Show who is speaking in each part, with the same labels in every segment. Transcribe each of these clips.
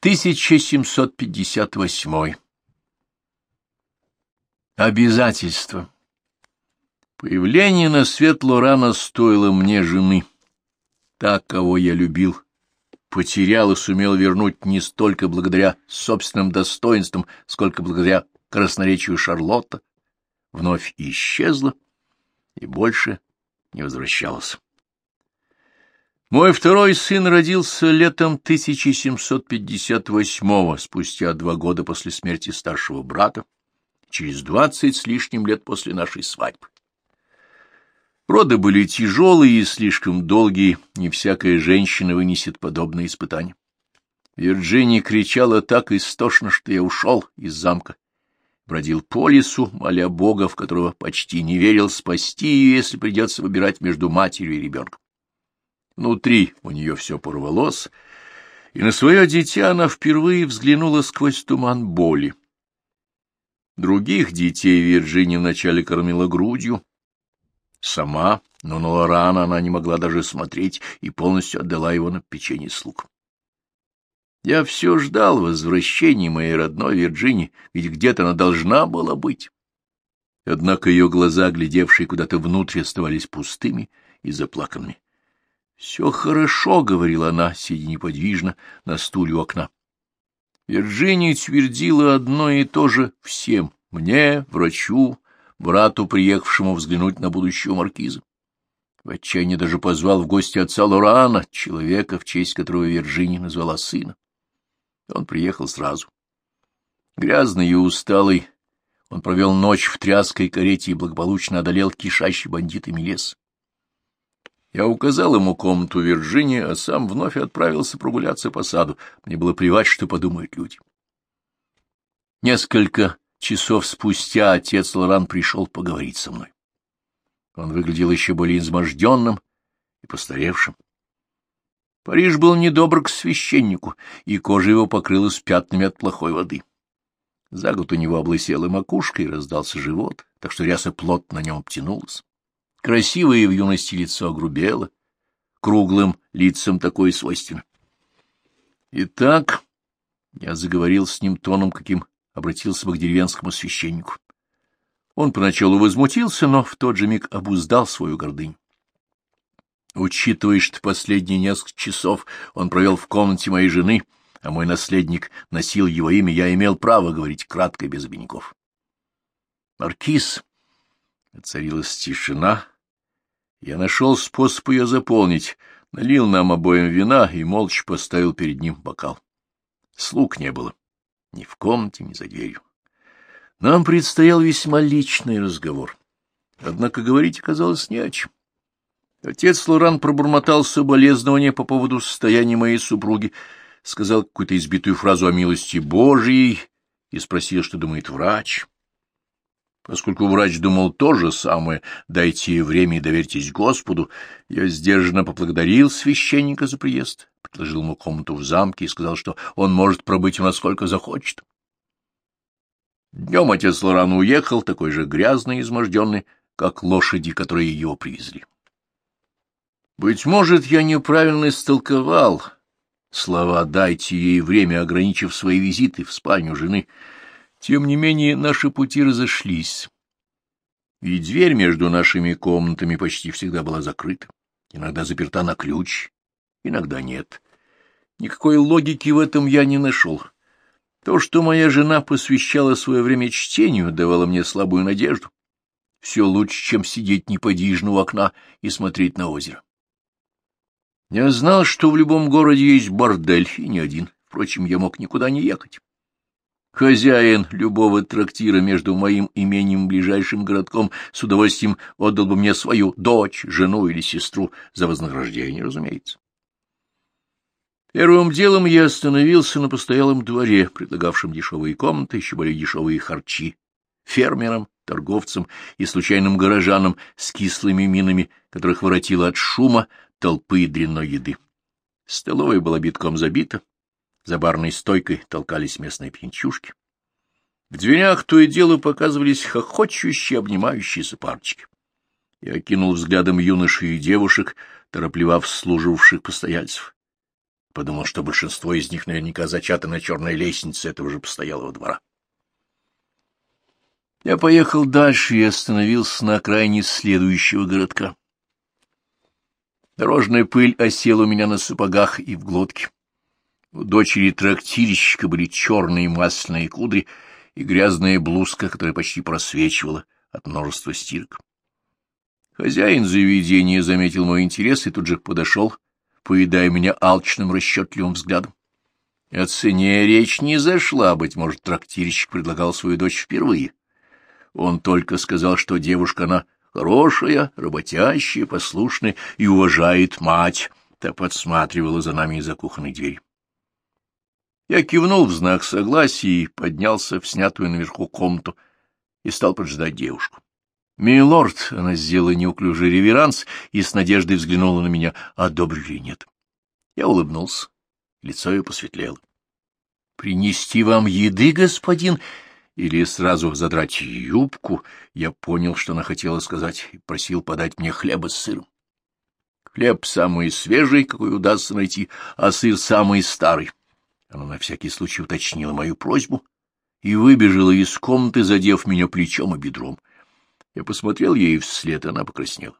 Speaker 1: 1758. Обязательство. Появление на свет Лорана стоило мне жены. Так, кого я любил, потерял и сумел вернуть не столько благодаря собственным достоинствам, сколько благодаря красноречию Шарлотта, вновь исчезла и больше не возвращалась. Мой второй сын родился летом 1758-го, спустя два года после смерти старшего брата, через двадцать с лишним лет после нашей свадьбы. Роды были тяжелые и слишком долгие, не всякая женщина вынесет подобное испытание. Вирджиния кричала так истошно, что я ушел из замка. Бродил по лесу, моля Бога, в которого почти не верил, спасти ее, если придется выбирать между матерью и ребенком. Внутри у нее все порвалось, и на свое дитя она впервые взглянула сквозь туман боли. Других детей Вирджиния вначале кормила грудью. Сама, но на Лорана она не могла даже смотреть и полностью отдала его на печенье слуг. Я все ждал возвращения моей родной Вирджинии, ведь где-то она должна была быть. Однако ее глаза, глядевшие куда-то внутрь, оставались пустыми и заплаканными. Все хорошо, — говорила она, сидя неподвижно на стуле у окна. Вирджиния твердила одно и то же всем — мне, врачу, брату, приехавшему взглянуть на будущего маркиза. В отчаянии даже позвал в гости отца Лорана, человека, в честь которого Вирджиния назвала сына. Он приехал сразу. Грязный и усталый, он провел ночь в тряской карете и благополучно одолел кишащий бандитами лес. Я указал ему комнату Вирджинии, а сам вновь отправился прогуляться по саду. Мне было плевать, что подумают люди. Несколько часов спустя отец Лоран пришел поговорить со мной. Он выглядел еще более изможденным и постаревшим. Париж был недобр к священнику, и кожа его покрылась пятнами от плохой воды. За год у него облысела макушка и раздался живот, так что ряса плотно на нем обтянулась. Красивое в юности лицо огрубело, круглым лицам такое свойственно. Итак, я заговорил с ним тоном, каким обратился бы к деревенскому священнику. Он поначалу возмутился, но в тот же миг обуздал свою гордыню. Учитывая, что последние несколько часов он провел в комнате моей жены, а мой наследник носил его имя, я имел право говорить кратко и без обиняков. Маркиз Царилась тишина. Я нашел способ ее заполнить, налил нам обоим вина и молча поставил перед ним бокал. Слуг не было. Ни в комнате, ни за дверью. Нам предстоял весьма личный разговор. Однако говорить оказалось не о чем. Отец Лоран пробормотал соболезнования по поводу состояния моей супруги, сказал какую-то избитую фразу о милости Божьей и спросил, что думает врач. Поскольку врач думал то же самое, дайте время и доверьтесь Господу, я сдержанно поблагодарил священника за приезд, предложил ему комнату в замке и сказал, что он может пробыть у сколько захочет. Днем отец Лоран уехал, такой же грязный и изможденный, как лошади, которые его привезли. Быть может, я неправильно истолковал слова «дайте ей время», ограничив свои визиты в спальню жены — тем не менее, наши пути разошлись, и дверь между нашими комнатами почти всегда была закрыта, иногда заперта на ключ, иногда нет. Никакой логики в этом я не нашел. То, что моя жена посвящала свое время чтению, давало мне слабую надежду. Все лучше, чем сидеть неподвижно у окна и смотреть на озеро. Я знал, что в любом городе есть бордель, и не один. Впрочем, я мог никуда не ехать. Хозяин любого трактира между моим имением и ближайшим городком с удовольствием отдал бы мне свою дочь, жену или сестру, за вознаграждение, разумеется. Первым делом я остановился на постоялом дворе, предлагавшем дешевые комнаты, еще более дешевые харчи, фермерам, торговцам и случайным горожанам с кислыми минами, которых воротило от шума, толпы и дрянной еды. Столовая была битком забита, за барной стойкой толкались местные пьянчушки. В дверях то и дело показывались хохочущие, обнимающиеся парочки. Я окинул взглядом юношей и девушек, торопливо вслуживавших постояльцев. Подумал, что большинство из них наверняка зачаты на черной лестнице этого же постоялого двора. Я поехал дальше и остановился на окраине следующего городка. Дорожная пыль осела у меня на сапогах и в глотке. У дочери трактирщика были черные масляные кудри и грязная блузка, которая почти просвечивала от множества стирок. Хозяин заведения заметил мой интерес и тут же подошел, поедая меня алчным расчетливым взглядом. О цене речь не зашла, быть может, трактирщик предлагал свою дочь впервые. Он только сказал, что девушка она хорошая, работящая, послушная и уважает мать. Та подсматривала за нами из-за кухонной двери. Я кивнул в знак согласия и поднялся в снятую наверху комнату и стал поджидать девушку. «Милорд!» — она сделала неуклюжий реверанс и с надеждой взглянула на меня, одобрю или нет. Я улыбнулся, лицо ее посветлело. «Принести вам еды, господин?» Или сразу задрать юбку, я понял, что она хотела сказать, и просил подать мне хлеба с сыром. Хлеб самый свежий, какой удастся найти, а сыр самый старый. Она на всякий случай уточнила мою просьбу и выбежала из комнаты, задев меня плечом и бедром. Я посмотрел ей вслед, она покраснела.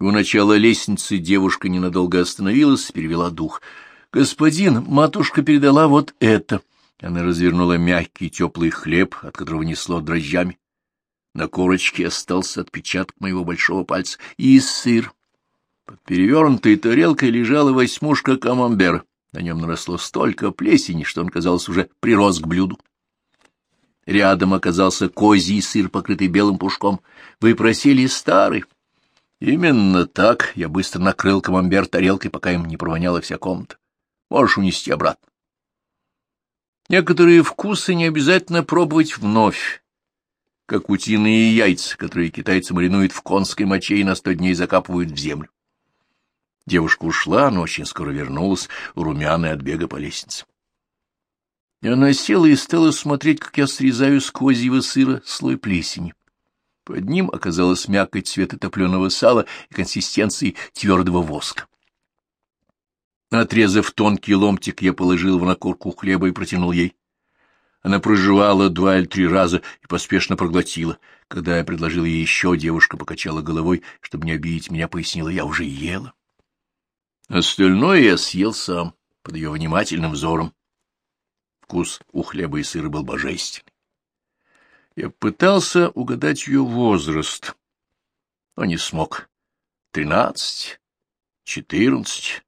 Speaker 1: У начала лестницы девушка ненадолго остановилась, перевела дух. — Господин, матушка передала вот это. Она развернула мягкий теплый хлеб, от которого несло дрожжами. На корочке остался отпечаток моего большого пальца и сыр. Под перевернутой тарелкой лежала восьмушка камамбера. На нем наросло столько плесени, что он, казался, уже прирос к блюду. Рядом оказался козий сыр, покрытый белым пушком. Вы просили старый. Именно так я быстро накрыл камамбер тарелкой, пока им не провоняла вся комната. Можешь унести обратно. Некоторые вкусы не обязательно пробовать вновь, как утиные яйца, которые китайцы маринуют в конской моче и на сто дней закапывают в землю. Девушка ушла, но очень скоро вернулась, румяная от бега по лестнице. Она села и стала смотреть, как я срезаю с козьего сыра слой плесени. Под ним оказалась мякоть цвета топленого сала и консистенции твердого воска. Отрезав тонкий ломтик, я положил его на корку хлеба и протянул ей. Она проживала два или три раза и поспешно проглотила. Когда я предложил ей еще, девушка покачала головой, чтобы не обидеть меня, пояснила, я уже ела. Остальное я съел сам, под ее внимательным взором. Вкус у хлеба и сыра был божественный. Я пытался угадать ее возраст, но не смог. Тринадцать, четырнадцать.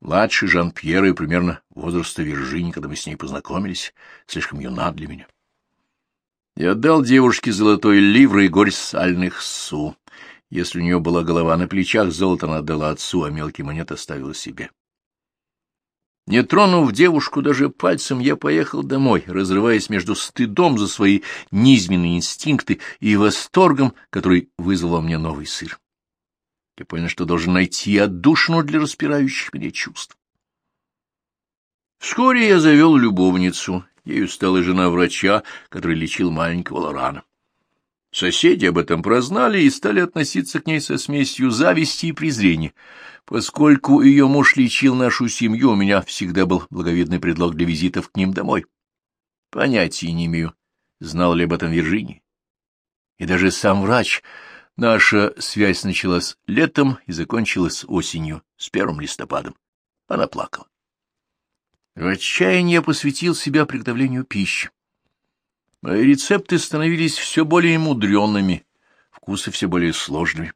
Speaker 1: Младший Жан-Пьер и примерно возраста Виржини, когда мы с ней познакомились, слишком юна для меня. Я отдал девушке золотой ливр и горсть сальных су. Если у нее была голова на плечах, золото она отдала отцу, а мелкий монет оставила себе. Не тронув девушку даже пальцем, я поехал домой, разрываясь между стыдом за свои низменные инстинкты и восторгом, который вызвал мне новый сыр. Я понял, что должен найти отдушину для распирающих меня чувств. Вскоре я завел любовницу, ею стала жена врача, который лечил маленького Лорана. Соседи об этом прознали и стали относиться к ней со смесью зависти и презрения. Поскольку ее муж лечил нашу семью, у меня всегда был благовидный предлог для визитов к ним домой. Понятия не имею, знал ли об этом Виржиния. И даже сам врач. Наша связь началась летом и закончилась осенью, с первым листопадом. Она плакала. В отчаянии я посвятил себя приготовлению пищи. Мои рецепты становились все более мудреными, вкусы все более сложными.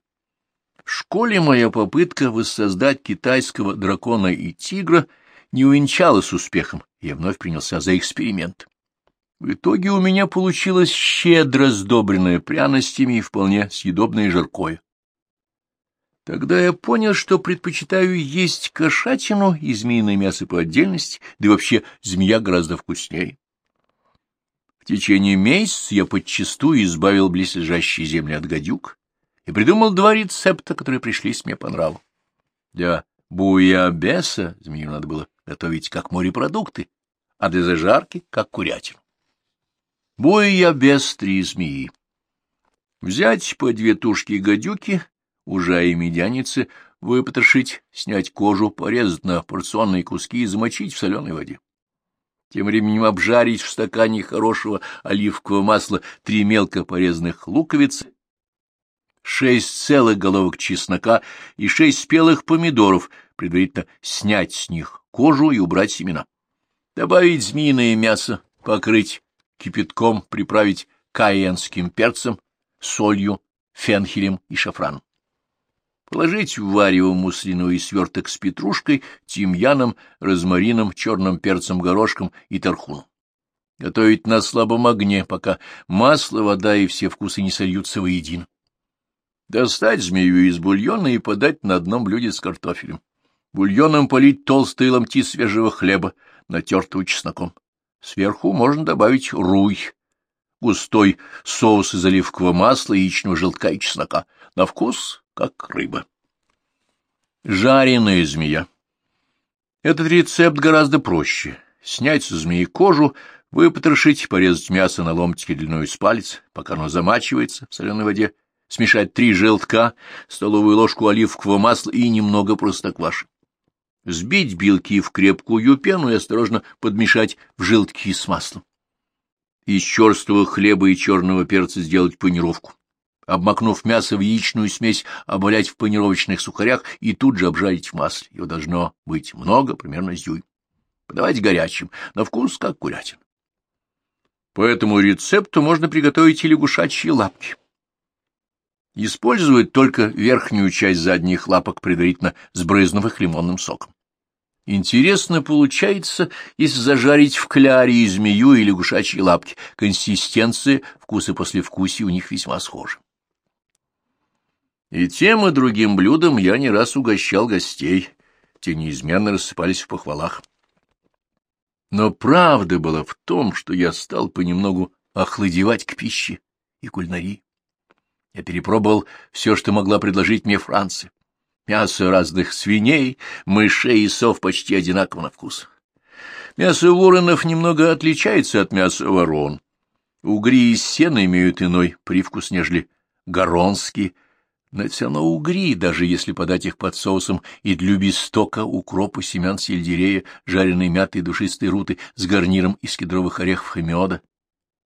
Speaker 1: В школе моя попытка воссоздать китайского дракона и тигра не увенчалась успехом, я вновь принялся за эксперимент. В итоге у меня получилось щедро сдобренное пряностями и вполне съедобное жаркое. Тогда я понял, что предпочитаю есть кошатину и змеиное мясо по отдельности, да и вообще змея гораздо вкуснее. В течение месяца я подчастую избавил близлежащие земли от гадюк и придумал два рецепта, которые пришлись мне по нраву. Для буябеса змею надо было готовить как морепродукты, а для зажарки — как курятину. Буябес — три змеи. Взять по две тушки гадюки, ужа и медяницы выпотрошить, снять кожу, порезать на порционные куски и замочить в соленой воде. Тем временем обжарить в стакане хорошего оливкового масла три мелко порезанных луковицы, шесть целых головок чеснока и шесть спелых помидоров, предварительно снять с них кожу и убрать семена. Добавить змеиное мясо, покрыть кипятком, приправить каенским перцем, солью, фенхелем и шафраном. Положить в варево муслиновый сверток с петрушкой, тимьяном, розмарином, черным перцем, горошком и тархуном. Готовить на слабом огне, пока масло, вода и все вкусы не сольются воедино. Достать змею из бульона и подать на одном блюде с картофелем. Бульоном полить толстые ломти свежего хлеба, натертого чесноком. Сверху можно добавить руй, густой соус из оливкового масла, яичного желтка и чеснока. На вкус как рыба. Жареная змея. Этот рецепт гораздо проще. Снять со змеи кожу, выпотрошить, порезать мясо на ломтики длиной с палец, пока оно замачивается в соленой воде, смешать три желтка, столовую ложку оливкового масла и немного простокваши. Сбить белки в крепкую пену и осторожно подмешать в желтки с маслом. Из черствого хлеба и черного перца сделать панировку обмакнув мясо в яичную смесь, обвалять в панировочных сухарях и тут же обжарить в масле. Его должно быть много, примерно с Подавать горячим, на вкус как курятин. По этому рецепту можно приготовить и лягушачьи лапки. Использовать только верхнюю часть задних лапок, предварительно сбрызнув их лимонным соком. Интересно получается, если зажарить в кляре и змею и лягушачьи лапки. Консистенция, вкус и послевкусие у них весьма схожи. И тем и другим блюдом я не раз угощал гостей, те неизменно рассыпались в похвалах. Но правда была в том, что я стал понемногу охладевать к пище и кулинарии. Я перепробовал все, что могла предложить мне Франция. Мясо разных свиней, мышей и сов почти одинаково на вкус. Мясо воронов немного отличается от мяса ворон. Угри из сена имеют иной привкус, нежели горонские, но это все равно угри, даже если подать их под соусом и для бистока, укропа, семян сельдерея, жареной мяты и душистой руты с гарниром из кедровых орехов и меда,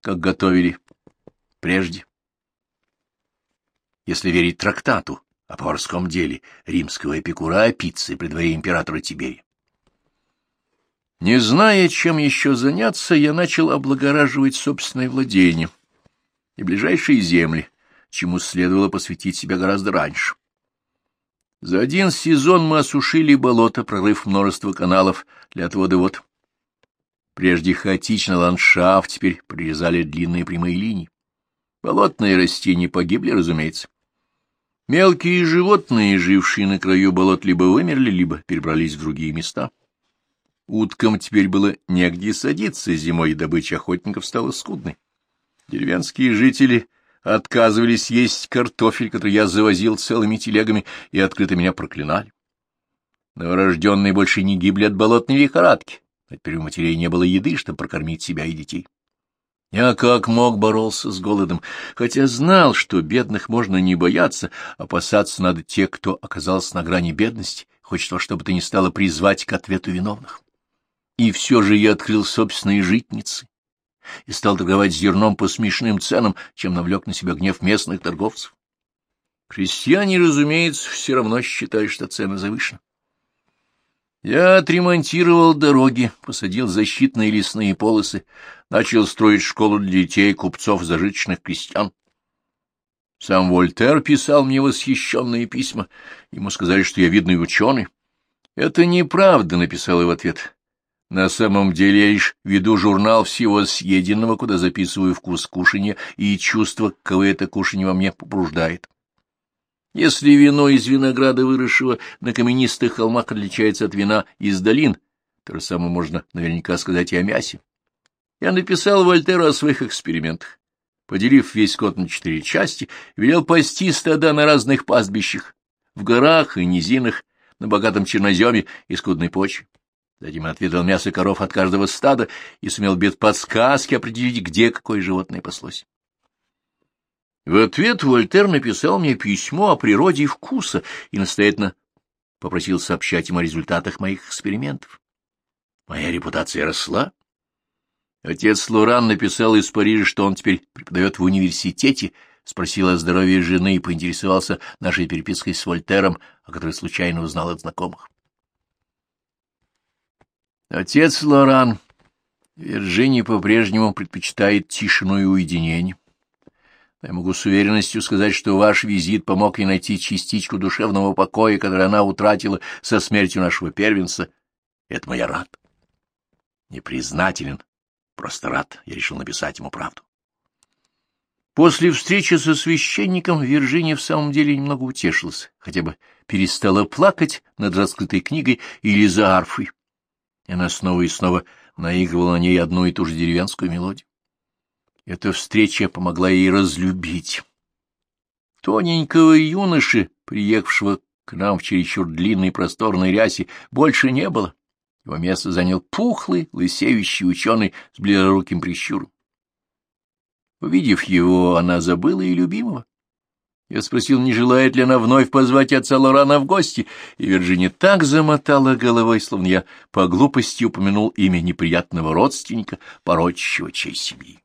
Speaker 1: как готовили прежде. Если верить трактату о поварском деле римского эпикура о пицце при дворе императора Тиберия. Не зная, чем еще заняться, я начал облагораживать собственное владение и ближайшие земли, чему следовало посвятить себя гораздо раньше. За один сезон мы осушили болото, прорыв множество каналов для отвода вод. Прежде хаотичный ландшафт, теперь прирезали длинные прямые линии. Болотные растения погибли, разумеется. Мелкие животные, жившие на краю болот, либо вымерли, либо перебрались в другие места. Уткам теперь было негде садиться зимой, и добыча охотников стала скудной. Деревенские жители отказывались есть картофель, который я завозил целыми телегами, и открыто меня проклинали. Новорожденные больше не гибли от болотной лихорадки, а теперь у матерей не было еды, чтобы прокормить себя и детей. Я как мог боролся с голодом, хотя знал, что бедных можно не бояться, опасаться надо тех, кто оказался на грани бедности, хочет во что бы то ни стало призвать к ответу виновных. И все же я открыл собственные житницы, и стал торговать зерном по смешным ценам, чем навлек на себя гнев местных торговцев. Крестьяне, разумеется, все равно считают, что цены завышены. Я отремонтировал дороги, посадил защитные лесные полосы, начал строить школу для детей, купцов, зажиточных крестьян. Сам Вольтер писал мне восхищенные письма. Ему сказали, что я видный ученый. — Это неправда, — написал я в ответ. На самом деле я лишь веду журнал всего съеденного, куда записываю вкус кушанья и чувство, какое это кушанье во мне побуждает. Если вино из винограда, выросшего на каменистых холмах, отличается от вина из долин, то же самое можно наверняка сказать и о мясе. Я написал Вольтеру о своих экспериментах. Поделив весь кот на четыре части, велел пасти стада на разных пастбищах, в горах и низинах, на богатом черноземе и скудной почве. Затем отведал мясо коров от каждого стада и сумел без подсказки определить, где какое животное паслось. В ответ Вольтер написал мне письмо о природе вкуса и настоятельно попросил сообщать ему о результатах моих экспериментов. Моя репутация росла. Отец Лоран написал из Парижа, что он теперь преподает в университете, спросил о здоровье жены и поинтересовался нашей перепиской с Вольтером, о которой случайно узнал от знакомых. Отец Лоран, Вирджиния по-прежнему предпочитает тишину и уединение. Я могу с уверенностью сказать, что ваш визит помог ей найти частичку душевного покоя, который она утратила со смертью нашего первенца. Этому я рад. Непризнателен, просто рад. Я решил написать ему правду. После встречи со священником Виржиния в самом деле немного утешилась, хотя бы перестала плакать над раскрытой книгой или за арфой. И она снова и снова наигрывала на ней одну и ту же деревенскую мелодию. Эта встреча помогла ей разлюбить. Тоненького юноши, приехавшего к нам в чересчур длинной просторной рясе, больше не было. Его место занял пухлый, лысеющий ученый с бледоруким прищуром. Увидев его, она забыла и любимого. Я спросил, не желает ли она вновь позвать отца Лорана в гости, и Вирджиния так замотала головой, словно я по глупости упомянул имя неприятного родственника, порочащего честь семьи.